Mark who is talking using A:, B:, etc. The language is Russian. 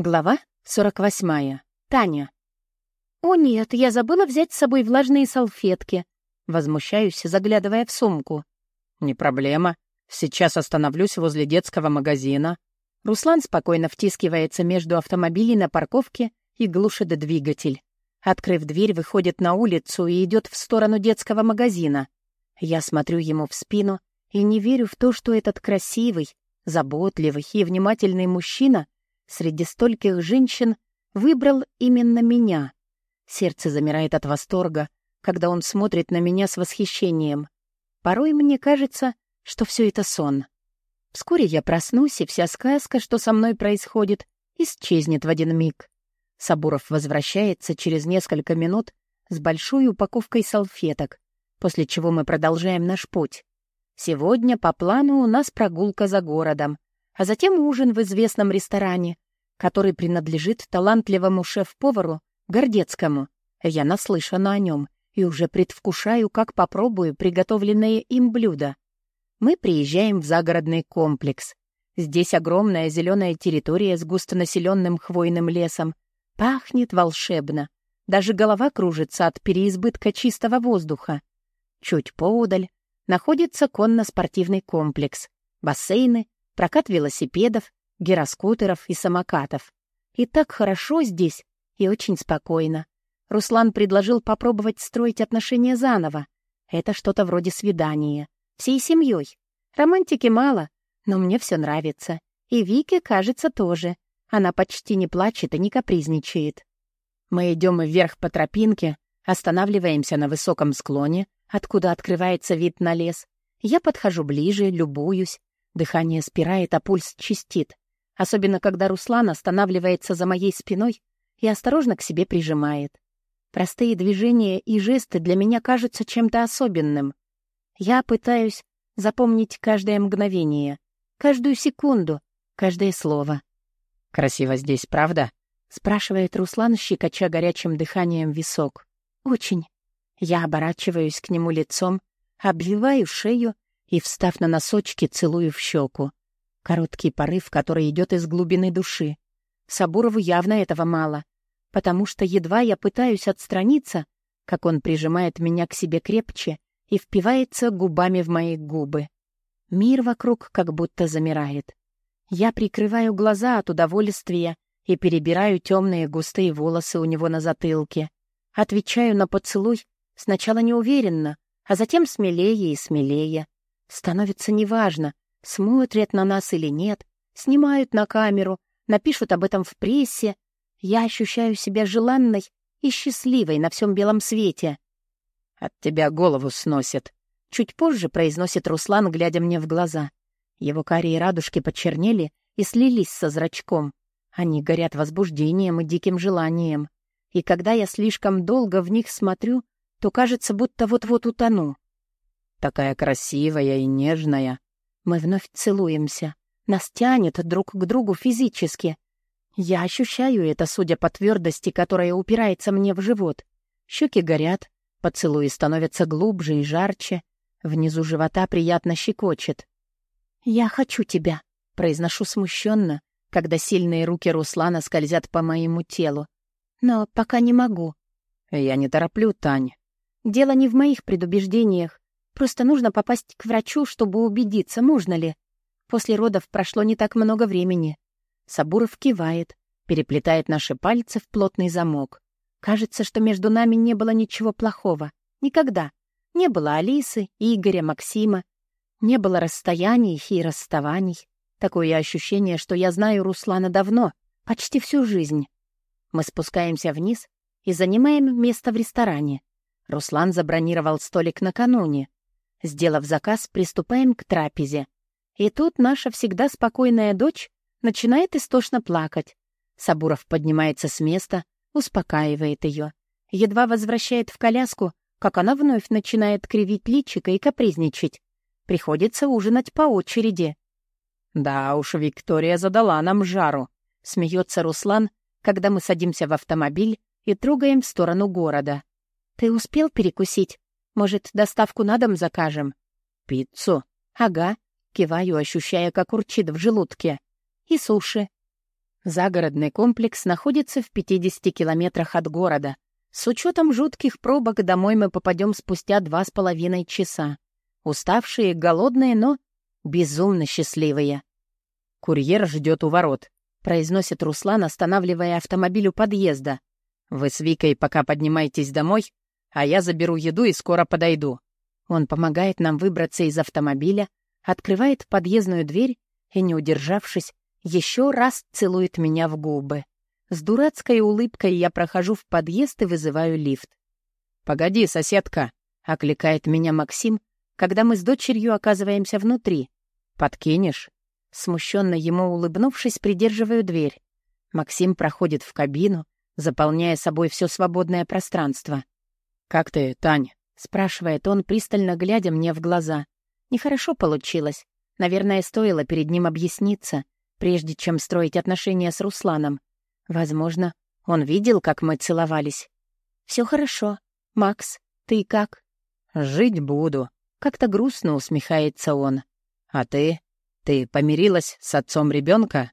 A: Глава 48. Таня. «О нет, я забыла взять с собой влажные салфетки». Возмущаюсь, заглядывая в сумку.
B: «Не проблема. Сейчас остановлюсь возле детского магазина».
A: Руслан спокойно втискивается между автомобилей на парковке и глушит двигатель. Открыв дверь, выходит на улицу и идет в сторону детского магазина. Я смотрю ему в спину и не верю в то, что этот красивый, заботливый и внимательный мужчина — среди стольких женщин выбрал именно меня. Сердце замирает от восторга, когда он смотрит на меня с восхищением. Порой мне кажется, что все это сон. Вскоре я проснусь, и вся сказка, что со мной происходит, исчезнет в один миг. Сабуров возвращается через несколько минут с большой упаковкой салфеток, после чего мы продолжаем наш путь. Сегодня по плану у нас прогулка за городом, а затем ужин в известном ресторане, который принадлежит талантливому шеф-повару Гордецкому. Я наслышана о нем и уже предвкушаю, как попробую приготовленное им блюдо. Мы приезжаем в загородный комплекс. Здесь огромная зеленая территория с густонаселенным хвойным лесом. Пахнет волшебно. Даже голова кружится от переизбытка чистого воздуха. Чуть поодаль находится конно-спортивный комплекс. Бассейны, прокат велосипедов, гироскутеров и самокатов. И так хорошо здесь и очень спокойно. Руслан предложил попробовать строить отношения заново. Это что-то вроде свидания. Всей семьей. Романтики мало, но мне все нравится. И Вике, кажется, тоже. Она почти не плачет и не капризничает. Мы идем вверх по тропинке, останавливаемся на высоком склоне, откуда открывается вид на лес. Я подхожу ближе, любуюсь. Дыхание спирает, а пульс чистит. Особенно, когда Руслан останавливается за моей спиной и осторожно к себе прижимает. Простые движения и жесты для меня кажутся чем-то особенным. Я пытаюсь запомнить каждое мгновение, каждую секунду, каждое слово.
B: «Красиво здесь, правда?»
A: — спрашивает Руслан, щекоча горячим дыханием висок. «Очень». Я оборачиваюсь к нему лицом, обвиваю шею и, встав на носочки, целую в щеку. Короткий порыв, который идет из глубины души. Сабурову явно этого мало, потому что едва я пытаюсь отстраниться, как он прижимает меня к себе крепче и впивается губами в мои губы. Мир вокруг как будто замирает. Я прикрываю глаза от удовольствия и перебираю темные густые волосы у него на затылке. Отвечаю на поцелуй сначала неуверенно, а затем смелее и смелее. Становится неважно, смотрят на нас или нет, снимают на камеру, напишут об этом в прессе. Я ощущаю себя желанной и счастливой на всем белом свете.
B: «От тебя голову сносит», — чуть позже произносит Руслан, глядя мне в глаза. Его карие радужки почернели и слились со зрачком. Они горят возбуждением и диким желанием. И когда я слишком долго в них смотрю, то кажется, будто вот-вот утону. Такая красивая и нежная. Мы вновь целуемся. Нас тянет друг к другу физически. Я ощущаю это, судя по твердости, которая упирается мне в живот. Щеки горят, поцелуи становятся глубже и жарче. Внизу живота приятно щекочет. «Я хочу тебя», — произношу смущенно, когда сильные руки Руслана скользят по моему телу. «Но пока не могу». «Я не тороплю, Тань». «Дело не в моих предубеждениях. Просто нужно попасть к врачу, чтобы убедиться, можно ли. После родов прошло не так много времени. Сабуров кивает, переплетает наши пальцы в плотный замок. Кажется, что между нами не было ничего плохого. Никогда. Не было Алисы, Игоря, Максима. Не было расстояний и расставаний. Такое ощущение, что я знаю Руслана давно, почти всю жизнь. Мы спускаемся вниз и занимаем место в ресторане. Руслан забронировал столик накануне. Сделав заказ, приступаем к трапезе. И тут наша всегда спокойная дочь начинает истошно плакать. Сабуров поднимается с места, успокаивает ее. Едва возвращает в коляску, как она вновь начинает кривить личико и капризничать. Приходится ужинать по очереди. «Да уж, Виктория задала нам жару», — смеется Руслан, когда мы садимся в автомобиль и трогаем в сторону города. «Ты успел перекусить?» Может, доставку на дом закажем? Пиццу? Ага. Киваю, ощущая, как урчит в желудке. И суши.
A: Загородный комплекс находится в 50 километрах от города. С учетом жутких пробок домой мы попадем спустя два с половиной часа. Уставшие, голодные, но безумно счастливые. «Курьер ждет у ворот», — произносит Руслан, останавливая автомобиль у подъезда. «Вы с Викой пока поднимайтесь домой, а я заберу еду и скоро подойду». Он помогает нам выбраться из автомобиля, открывает подъездную дверь и, не удержавшись, еще раз целует меня в губы. С дурацкой улыбкой я прохожу в подъезд и вызываю лифт. «Погоди, соседка!» — окликает меня Максим, когда мы с дочерью оказываемся внутри. «Подкинешь?» Смущенно ему улыбнувшись, придерживаю дверь. Максим проходит в кабину, заполняя собой все свободное пространство. «Как ты, Тань?» — спрашивает он, пристально глядя мне в глаза. «Нехорошо получилось. Наверное, стоило перед ним объясниться, прежде чем строить отношения с Русланом. Возможно, он видел, как мы целовались. Все хорошо. Макс, ты как?» «Жить буду», — как-то грустно усмехается он. «А ты? Ты помирилась с отцом ребенка?